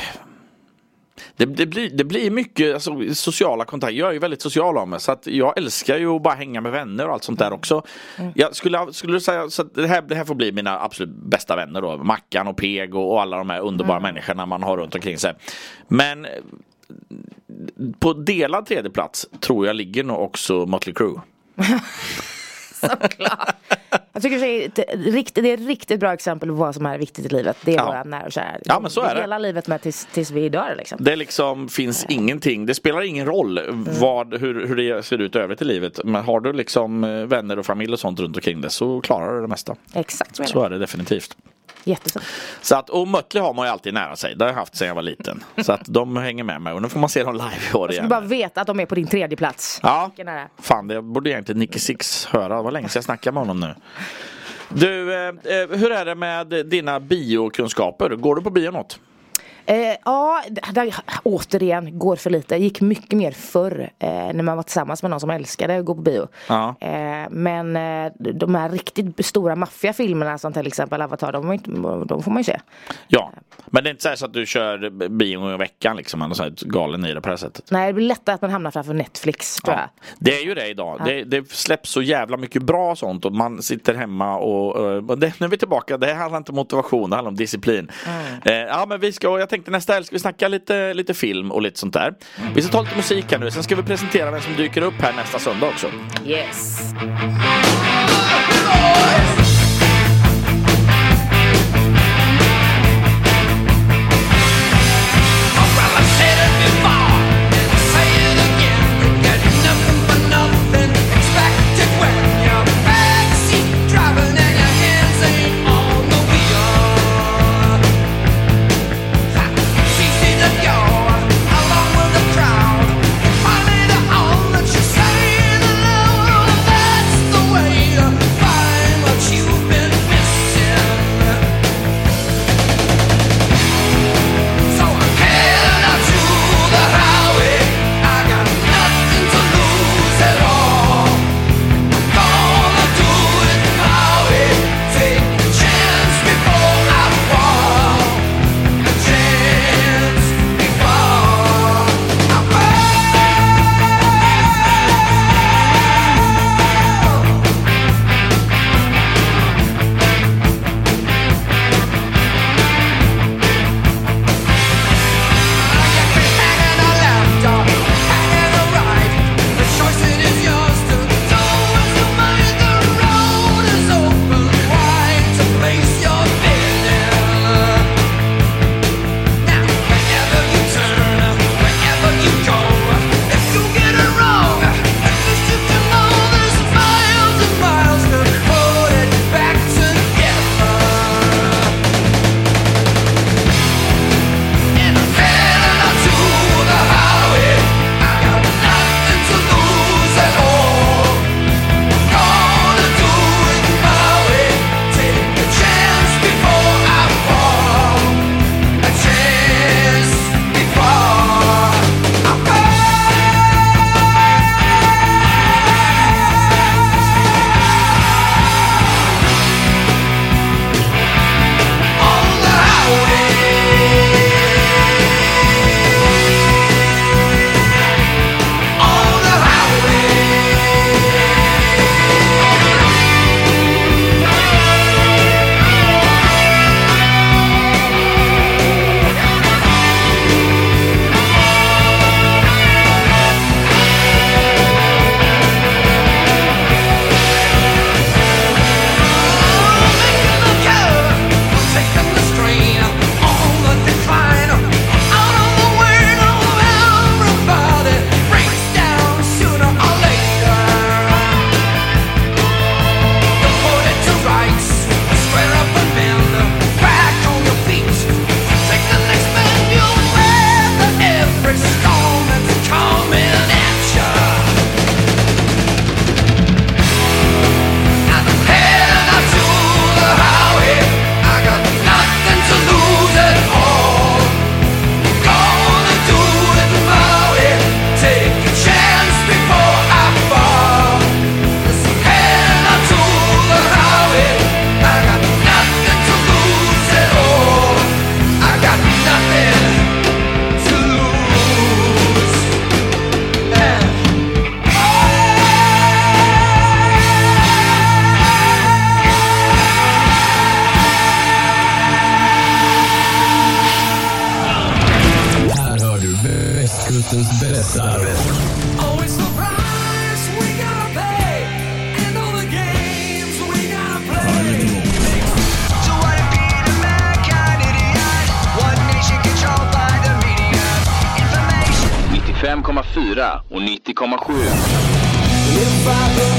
det, det, blir, det blir mycket alltså, sociala kontakter. Jag är ju väldigt social av mig så att jag älskar ju att bara hänga med vänner och allt sånt där också. Jag skulle, skulle du säga så att det, här, det här får bli mina absolut bästa vänner då. Mackan och Peg och, och alla de här underbara människorna man har runt omkring sig. Men på delad tredje plats tror jag ligger nog också Motley Crue. Jag tycker det är, ett, riktigt, det är ett riktigt bra exempel på vad som är viktigt i livet. Det är Ja. våra nära och kära. Ja, men så är det. Hela livet med tills, tills vi dör liksom. Det liksom finns ingenting, det spelar ingen roll vad, hur, hur det ser ut övrigt i livet. Men har du liksom eh, vänner och familj och sånt runt omkring det så klarar du det mesta. Exakt så är det. Så är det definitivt. Jättesött. Så att, och Mötley har man ju alltid nära sig. Det har jag haft sedan jag var liten. Så att de hänger med mig och nu får man se dem live i år igen. bara veta att de är på din tredje plats. Ja, fan det borde egentligen Nicky Six höra. Det var länge sedan jag snackade med honom nu. Du, eh, eh, hur är det med dina biokunskaper? Går du på bio något? Eh, ja, där, återigen, går för lite. Gick mycket mer förr eh, när man var tillsammans med någon som älskade att gå på bio. Ja. Eh, men eh, de här riktigt stora maffiafilmerna som till exempel Avatar, de, inte, de får man ju se. Ja, men det är inte så, här så att du kör bio i veckan liksom, så här galen i det på det här sättet. Nej, det blir lättare att man hamnar framför Netflix tror jag. Det är ju det idag. Det, det släpps så jävla mycket bra sånt och man sitter hemma och, och det, nu är vi tillbaka. Det handlar inte om motivation, det handlar om disciplin. Eh, ja, men vi ska, jag tänkte tänkte nästa helg ska vi snacka lite, lite film och lite sånt där. Vi ska ta lite musik här nu, sen ska vi presentera vem som dyker upp här nästa söndag också. Yes. 97,7.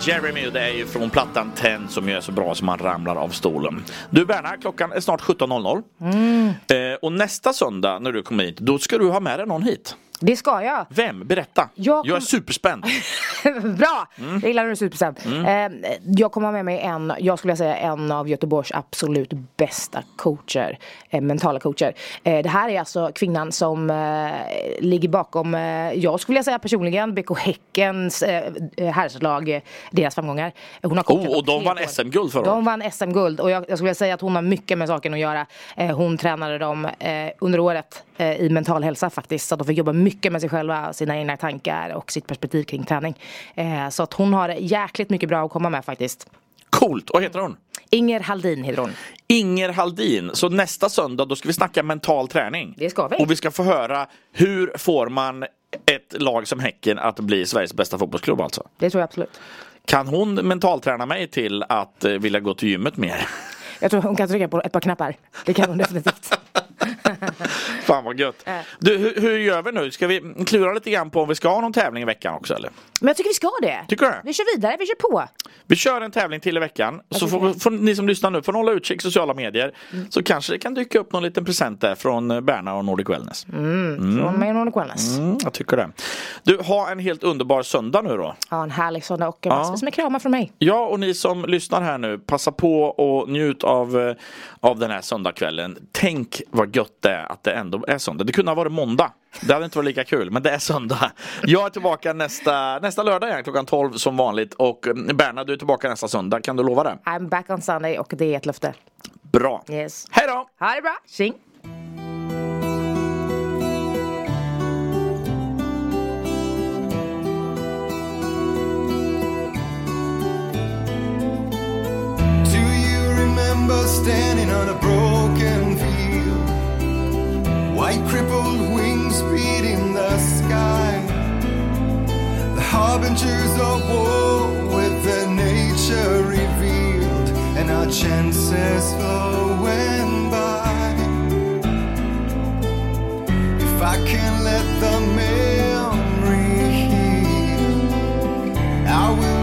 Jeremy och det är ju från plattan 10 som är så bra som man ramlar av stolen. Du Berna, klockan är snart 17.00. Mm. Eh, och nästa söndag när du kommer hit, då ska du ha med dig någon hit. Det ska jag. Vem? Berätta. Jag Jag är kom- superspänd. Bra! Mm. Jag gillar när du är supersnabb. Eh, jag kommer ha med mig en, jag skulle säga en av Göteborgs absolut bästa coacher. Eh, mentala coacher. Eh, det här är alltså kvinnan som ligger bakom, jag skulle säga personligen, BK Häckens herrslag, deras framgångar. Hon har coachat Oh, och de vann. SM-guld förra De året. vann SM-guld och jag, jag skulle säga att hon har mycket med saken att göra. Hon tränade dem under året i mental hälsa faktiskt. Så att de fick jobba mycket med sig själva, sina egna tankar och sitt perspektiv kring träning. Eh, så att hon har jäkligt mycket bra att komma med faktiskt. Coolt. Vad heter hon? Inger Haldin heter hon. Inger Haldin. Så nästa söndag då ska vi snacka mental träning. Det ska vi. Och vi ska få höra hur får man ett lag som Häcken att bli Sveriges bästa fotbollsklubb alltså. Det tror jag absolut. Kan hon mentalträna mig till att eh, vilja gå till gymmet mer? Jag tror hon kan trycka på ett par knappar. Det kan hon definitivt. Fan vad gött. Äh. Du, hur, hur gör vi nu? Ska vi klura lite grann på om vi ska ha någon tävling i veckan också eller? Men jag tycker vi ska det. Tycker du? Vi kör vidare, vi kör på. Vi kör en tävling till i veckan. Så får, får ni som lyssnar nu får hålla utkik sociala medier. Så kanske det kan dyka upp någon liten present där från eh, Berna och Nordic Wellness. Mm. Från mig och Nordic Wellness. Mm, jag tycker det. Du, ha en helt underbar söndag nu då. Ja, en härlig söndag och Ja. massvis med kramar från mig. Ja, och ni som lyssnar här nu, passa på och njut av, eh, av den här söndagskvällen. Tänk vad gött det är att det ändå är söndag. Det kunde ha varit måndag. Det hade inte varit lika kul, men det är söndag. Jag är tillbaka nästa, nästa lördag igen, klockan 12 som vanligt. Och eh, Berna, du är tillbaka nästa söndag. Kan du lova det? I'm back on Sunday och det är ett löfte. Bra. Yes. Hej då! Ha det bra, tjing! Remember standing on a broken field? White crippled wings beating the sky. The harbingers of war with their nature revealed, and our chances flowing by. If I can let the memory heal, I will